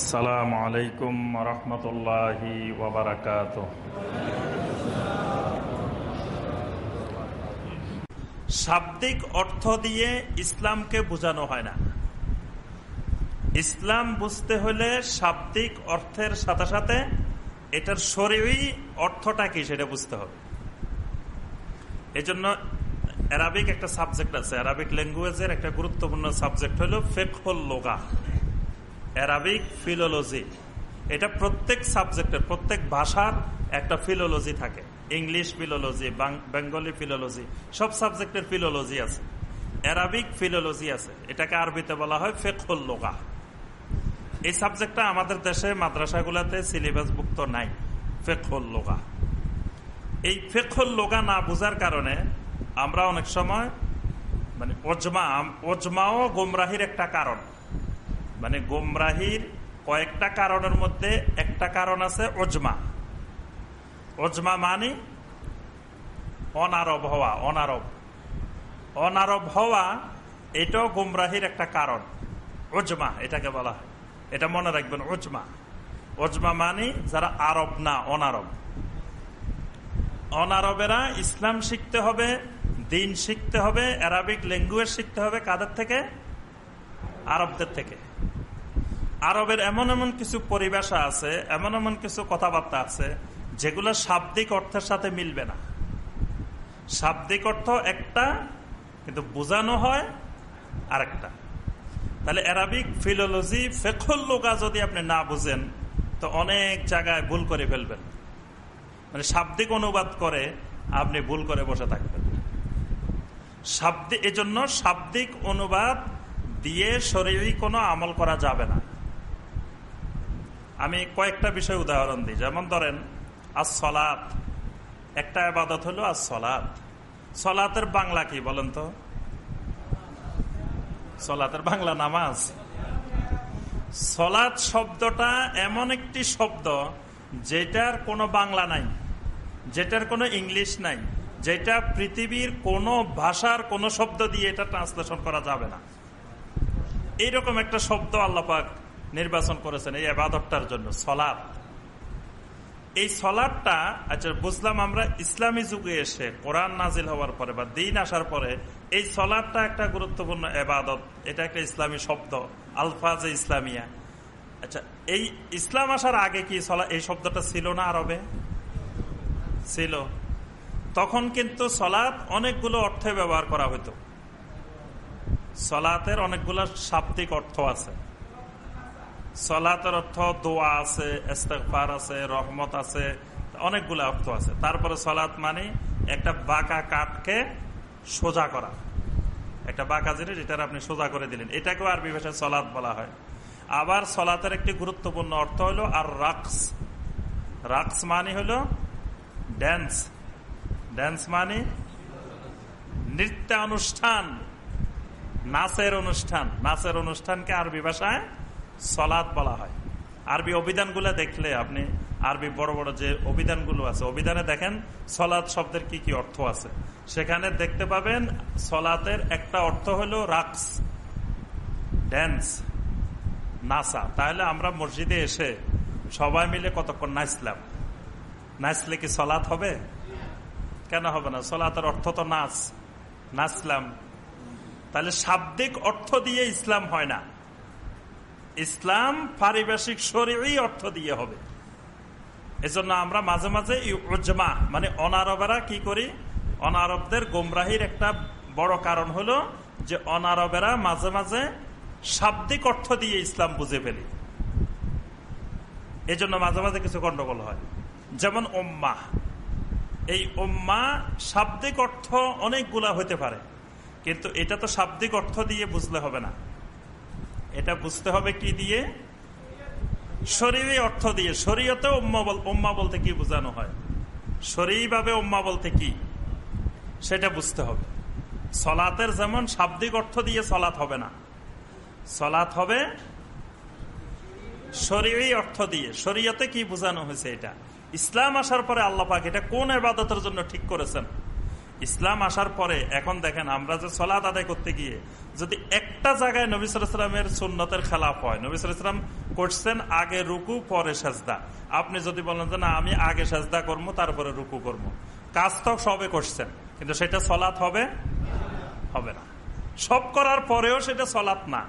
আসসালামু আলাইকুম রহমতুল্লাহি ওবরাকাত শাব্দিক অর্থ দিয়ে ইসলামকে বোঝানো হয় না। ইসলাম বুঝতে হলে শাব্দিক অর্থের সাথে সাথে এটার শরীরই অর্থটা কি সেটা বুঝতে হবে। এজন্য অ্যারাবিক একটা সাবজেক্ট আছে। অ্যারাবিক ল্যাঙ্গুয়েজের একটা গুরুত্বপূর্ণ সাবজেক্ট হলো ফেকফল লোগা। অ্যারাবিক ফিলোলজি এটা প্রত্যেক সাবজেক্টের প্রত্যেক ভাষার একটা ফিলোলজি থাকে। ইংলিশ ফিলোলজি বেঙ্গলি ফিলোলজি সব সাবজেক্টের ফিলোলজি আছে। অ্যারাবিক ফিলোলজি আছে। এটাকে আরবিতে বলা হয় ফেকফল লোগা। এই সাবজেক্টটা আমাদের দেশে মাদ্রাসাগুলোতে সিলেবাসভুক্ত নাই। ফেকফল লোগা। এই ফেকফল লোগা না বোঝার কারণে আমরা অনেক সময় মানে ওজমা ওজমাও গোমরাহির একটা কারণ। মানে গোমরাহির কয়েকটা কারণের মধ্যে একটা কারণ আছে ওজমা ওজমা মানে অনারব হওয়া, অনারব। অনারব হওয়া, এটাও গোমরাহির একটা কারণ। ওজমা এটাকে বলা হয়। এটা মনে রাখবেন ওজমা ওজমা মানে যারা আরব না, অনারব। অনারবেরা ইসলাম শিখতে হবে, দিন শিখতে হবে, অ্যারাবিক ল্যাঙ্গুয়েজ শিখতে হবে কাদের থেকে? আরবদের থেকে। আরবের এমন এমন কিছু পরিবেশা আছে, এমন এমন কিছু কথাবার্তা আছে, যেগুলো শাব্দিক অর্থের সাথে মিলবে না। শাব্দিক অর্থ একটা, কিন্তু বোঝানো হয় আরেকটা। তাহলে অ্যারাবিক ফিলোলজি ফেখল লোকা যদি আপনি না বুঝেন, তো অনেক জায়গায় ভুল করে ফেলবেন। মানে শাব্দিক অনুবাদ করে আপনি ভুল করে বসে থাকবেন। শাব্দিক এজন্য শাব্দিক অনুবাদ দিয়ে শরীরই কোনো আমল করা যাবে না। আমি কয়েকটা বিষয় উদাহরণ দিই। যেমন ধরেন আজ সলাত একটা আবাদত হলো আজ সলাত সলাতের বাংলা কি বলেন তো? সলাতের বাংলা নামাজ। সলাৎ শব্দটা এমন একটি শব্দ যেটার কোনো বাংলা নাই, যেটার কোনো ইংলিশ নাই, যেটা পৃথিবীর কোনো ভাষার কোনো শব্দ দিয়ে এটা ট্রান্সলেশন করা যাবে না। এইরকম একটা শব্দ আল্লাপাক নির্বাচন করেছেন এই আবাদতটার জন্য সলাদ এই সলাদটা আচ্ছা বুঝলাম আমরা ইসলামী যুগে এসে কোরআন নাজিল হওয়ার পরে বা দিন আসার পরে এই সলাদটা একটা গুরুত্বপূর্ণ এবাদত এটা একটা ইসলামী শব্দ, আলফাজ ইসলামিয়া। আচ্ছা এই ইসলাম আসার আগে কি সলা, এই শব্দটা ছিল না আরবে? ছিল। তখন কিন্তু সলাৎ অনেকগুলো অর্থে ব্যবহার করা হতো সলাতের অনেকগুলো শাব্দিক অর্থ আছে। সলাতের অর্থ দোয়া আছে ইস্তেকফার আছে, রহমত আছে, অনেকগুলো অর্থ আছে। তারপরে সলাৎ মানে একটা বাঁকা কাঠকে সোজা করা। একটা বাঁকা জিনিস এটা আপনি সোজা করে দিলেন। এটাকেও আরবি ভাষায় সলাৎ বলা হয়। আবার সলাতের একটি গুরুত্বপূর্ণ অর্থ হলো আর রাক্স রাক্স মানে হলো ড্যান্স। ড্যান্স মানে নৃত্যানুষ্ঠান, নাচের অনুষ্ঠান। নাচের অনুষ্ঠানকে আরবি ভাষায় সলাদ বলা হয়। আরবি অভিধানগুলো দেখলে আপনি আরবি বড় বড় যে অভিধানগুলো আছে, অভিধানে দেখেন সলাদ শব্দের কি কি অর্থ আছে। সেখানে দেখতে পাবেন সলাতের একটা অর্থ হলো রাক্স, ড্যান্স নাসা তাহলে আমরা মসজিদে এসে সবাই মিলে কতক্ষণ নাচলাম? নাচলে কি সলাৎ হবে? কেন হবে না? সলাতের অর্থ তো নাচ, নাচলাম। তাহলে শাব্দিক অর্থ দিয়ে ইসলাম হয় না। ইসলাম পারিবেশিক শরীরই অর্থ দিয়ে হবে। এজন্য আমরা মাঝে মাঝে উজমা মানে অনারবেরা কি করি? অনারবদের গোমরাহির একটা বড় কারণ হলো যে অনারবেরা মাঝে মাঝে শাব্দিক অর্থ দিয়ে ইসলাম বুঝে ফেলি। এজন্য মাঝে মাঝে কিছু গন্ডগোল হয়। যেমন ওম্মা এই ওম্মা শাব্দিক অর্থ অনেকগুলা হতে পারে, কিন্তু এটা তো শাব্দিক অর্থ দিয়ে বুঝলে হবে না। এটা বুঝতে হবে কি দিয়ে? শরীরে অর্থ দিয়ে। শরীয়তে উম্মা বলতে কি বোঝানো হয়? শরীরভাবে উম্মা বলতে কি? সেটা বুঝতে হবে। সলাতের যেমন শাব্দিক অর্থ দিয়ে সলাৎ হবে না। সলাৎ হবে শরীরই অর্থ দিয়ে। শরীয়তে কি বোঝানো হয়েছে এটা? ইসলাম আসার পরে আল্লাপাক এটা কোন এবাদতের জন্য ঠিক করেছেন? ইসলাম আসার পরে, এখন দেখেন আমরা যে সলাদ আদায় করতে গিয়ে, যদি একটা জায়গায় নবিসামের সুন্নতের খেলাফ হয় নবিসাম করছেন আগে রুকু, পরে সাজদা। আপনি যদি বলেন যে না, আমি আগে সাজদা করব, তারপরে রুকু করব। কাজ তো সবে করছেন, কিন্তু সেটা সলাৎ হবে? হবে না। সব করার পরেও সেটা সলাৎ না।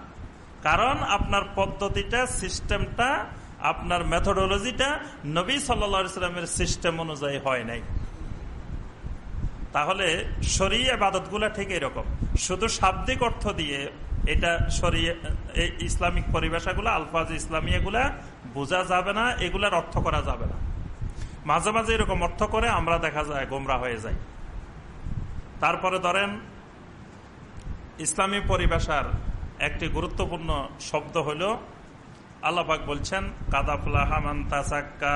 কারণ আপনার পদ্ধতিটা, সিস্টেমটা, আপনার মেথোডোলজিটা নবী সাল্লা সাল্লামের সিস্টেম অনুযায়ী হয় নাই। তাহলে শরীয় আবাদতগুলা ঠিক এরকম। শুধু শাব্দিক অর্থ দিয়ে এটা শরীয় এই ইসলামিক পরিভাষাগুলো, আলফাজ ইসলামিয়াগুলা বোঝা যাবে না, এগুলার অর্থ করা যাবে না। মাঝে মাঝে এরকম অর্থ করে আমরা দেখা যায় গোমরা হয়ে যাই। তারপরে ধরেন, ইসলামী পরিভাষার একটি গুরুত্বপূর্ণ শব্দ হল আল্লাপাক বলছেন কাদাফুলাহামান তাসাক্কা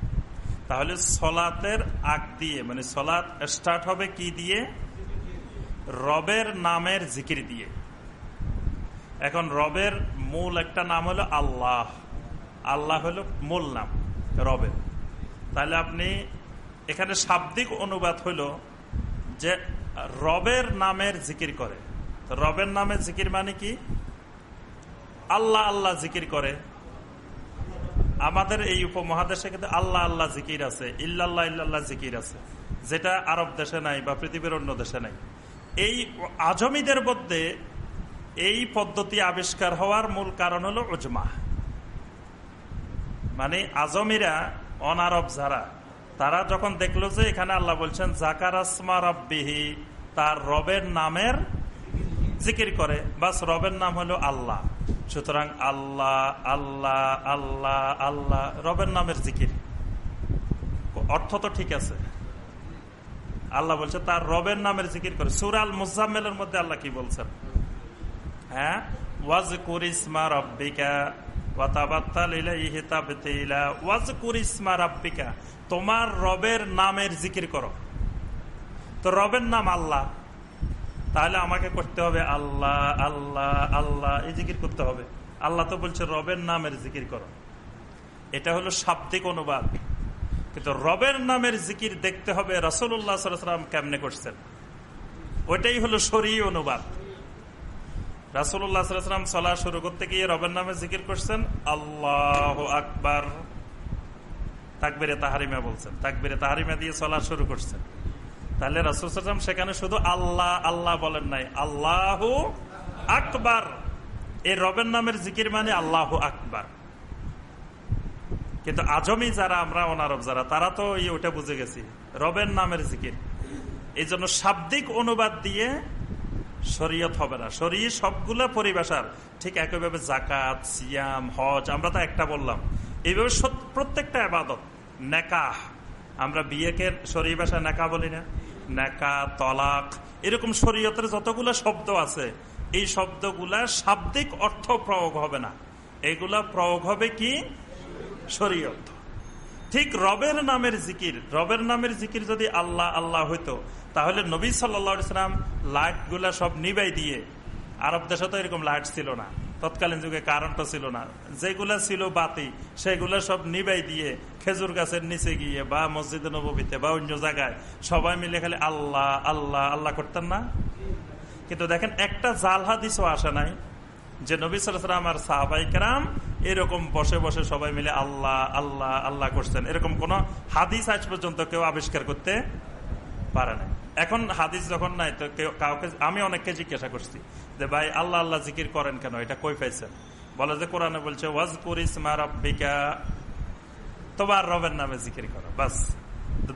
তাহলে সলাতের আগ দিয়ে মানে সলাত স্টার্ট হবে কি দিয়ে? রবের নামের জিকির দিয়ে। এখন রবের মূল একটা নাম হলো আল্লাহ। আল্লাহ হলো মূল নাম, রবের। তাহলে আপনি এখানে শাব্দিক অনুবাদ হলো যে রবের নামের জিকির করে। রবের নামের জিকির মানে কি? আল্লাহ আল্লাহ জিকির করে। আমাদের এই উপমহাদেশে কিন্তু আল্লাহ আল্লাহ জিকির আছে, ইল্লাল্লাহ ইল্লাল্লাহ জিকির আছে, যেটা আরব দেশে নাই বা পৃথিবীর অন্য দেশে নাই। এই আজমিদের মধ্যে এই পদ্ধতি আবিষ্কার হওয়ার মূল কারণ হলো উজমা। মানে আজমিরা অনারব যারা, তারা যখন দেখল যে এখানে আল্লাহ বলছেন, জাকার আসমা রব্বিহি তার রবের নামের জিকির করে। বাস রবের নাম হলো আল্লাহ। সুতরাং আল্লাহ আল্লাহ আল্লাহ আল্লাহ, রবের নামের জিকির। অর্থ তো ঠিক আছে। আল্লাহ বলছে তার রবের নামের জিকির করে। সুরাল মুজাম্মেলের মধ্যে আল্লাহ কি বলছেন? হ্যাঁ? ওয়াজ কুরিসমা রব্বিকা, তোমার রবের নামের জিকির করো। তো রবের নাম আল্লাহ। তাহলে আমাকে করতে হবে আল্লাহ আল্লাহ আল্লাহ, এই জিকির করতে হবে। আল্লাহ তো বলছে, রবের নামের জিকির করো। এটা হলো শাব্দিক অনুবাদ। কিন্তু রবের নামের জিকির দেখতে হবে রসুল্লাহ সাল্লাম কেমনে করছেন। ওইটাই হলো সরি অনুবাদ। রাসুল্লাহ সাল্লাম চলা শুরু করতে গিয়ে রবের নামে জিকির করছেন, আল্লাহ আকবার। তাকবিরে তাহারিমা বলছেন। তাকবিরে তাহারিমা দিয়ে চলা শুরু করছেন। তাহলে রাসুলাম সেখানে শুধু আল্লাহ আল্লাহ বলেন নাই। আল্লাহ আকবার। এই রবের নামের জিকির মানে আল্লাহ আকবার। কিন্তু আজমি যারা, আমরা অনারব যারা, তারা তো ওটা বুঝে গেছি। রবের নামের জিকির। এই জন্য শাব্দিক অনুবাদ দিয়ে শরীয়ত হবে না। শরীর সবগুলো পরিবেশার ঠিক একইভাবে জাকাত সিয়াম, হজ, আমরা তো একটা বললাম। এইভাবে প্রত্যেকটা আবাদত, নেকাহ। আমরা বিয়েকে শরীর ভাষায় নেকা বলি না। নেকা তলাক, এরকম শরীয়তের যতগুলো শব্দ আছে, এই শব্দগুলা শাব্দিক অর্থ প্রয়োগ হবে না। এগুলা প্রয়োগ হবে কি? শরীয়ত। ঠিক রবের নামের জিকির, রবের নামের জিকির যদি আল্লাহ আল্লাহ হইতো, তাহলে নবী সাল্লা সাল্লাম লাইটগুলা সব নিবাই দিয়ে আরব দেশে তো এরকম লাইট ছিল না। তৎকালীন যুগে কারণটা ছিল না। যেগুলা ছিল বাতি, সেগুলা সব নিবাই দিয়ে খেজুর গাছের নিচে গিয়ে বা মসজিদে নবীতে বা অন্য জায়গায় সবাই মিলে খালি আল্লাহ আল্লাহ আল্লাহ করতেন না। কিন্তু দেখেন একটা জাল হাদিসও আসে নাই যে নবী সালাম আর সাহাবাইকার এরকম বসে বসে সবাই মিলে আল্লাহ আল্লাহ আল্লাহ করছেন। এরকম কোন হাদিস আজ পর্যন্ত কেউ আবিষ্কার করতে পারে না এখন হাদিস যখন নাই, তো কাউকে আমি অনেককে জিজ্ঞাসা করছি যে, ভাই, আল্লাহ আল্লাহ জিকির করেন কেন? এটা কই পাইছেন? বলে যে, কোরআনে বলছে ওয়াজ কুরিসমা রব্বিকা। তোমার রবের নামে জিকির করো, বাস।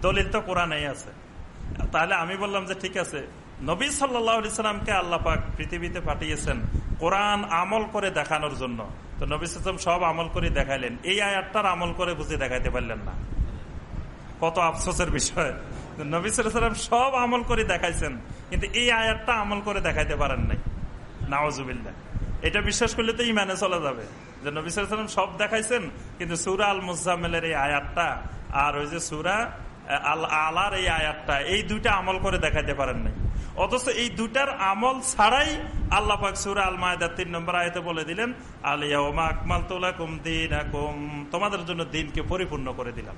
দলিল তো কোরআনেই আছে। তাহলে আমি বললাম যে, ঠিক আছে। নবী সাল্লামকে আল্লাহ পাক পৃথিবীতে পাঠিয়েছেন কোরআন আমল করে দেখানোর জন্য। তো নবী সব আমল করে দেখাইলেন। এই আয়াতটার আমল করে বুঝে দেখাইতে পারলেন না। কত আফসোসের বিষয়। নবী সালাম সব আমল করে দেখাইছেন, কিন্তু এই আয়াতটা আমল করে দেখাইতে পারেন নাই। নাওজুবিল্লা এটা বিশ্বাস করলে তো ইমানে চলে যাবে যে নবী সাল্লাম সব দেখাইছেন, কিন্তু সুরা আল মুজাম্মেলের এই আয়াতটা আর ওই যে সুরা আল আলার এই আয়াতটা, এই দুইটা আমল করে দেখাইতে পারেন নাই। অথচ এই দুটার আমল ছাড়াই আল্লাহ সুরা আল মায়দার তিন নম্বর আয়তে বলে দিলেন আলিয়া আকমাল তোলাকুম দিন তোমাদের জন্য দিনকে পরিপূর্ণ করে দিলাম।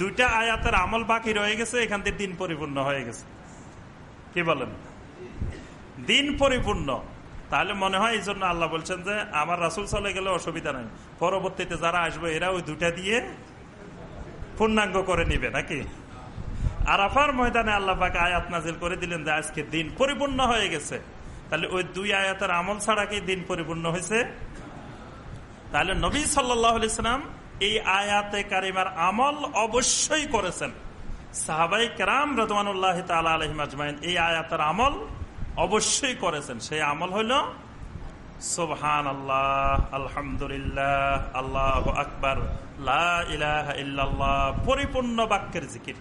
দুইটা আয়াতের আমল বাকি রয়ে গেছে, এখান থেকে দিন পরিপূর্ণ হয়ে গেছে। কি বলেন? দিন পরিপূর্ণ। তাহলে মনে হয় এই জন্য আল্লাহ বলছেন যে, আমার রাসুল চলে গেলে অসুবিধা নাই। পরবর্তীতে যারা আসবে, এরা ওই দুটা দিয়ে পূর্ণাঙ্গ করে নিবে, নাকি? আর আরাফার ময়দানে আল্লাহ পাকে আয়াত নাজিল করে দিলেন যে, আজকে দিন পরিপূর্ণ হয়ে গেছে। তাহলে ওই দুই আয়াতের আমল ছাড়া কি দিন পরিপূর্ণ হয়েছে? তাহলে নবী সাল্লাহ ইসলাম এই আয়াতে কারিমার আমল অবশ্যই করেছেন। সাহাবাই কেরাম রদমানুল্লাহ তালা আলহিম আজমাইন এই আয়াতের আমল অবশ্যই করেছেন। সেই আমল হইল সুবহান আল্লাহ আলহামদুলিল্লাহ, আল্লাহ আকবর পরিপূর্ণ বাক্যের জিকির।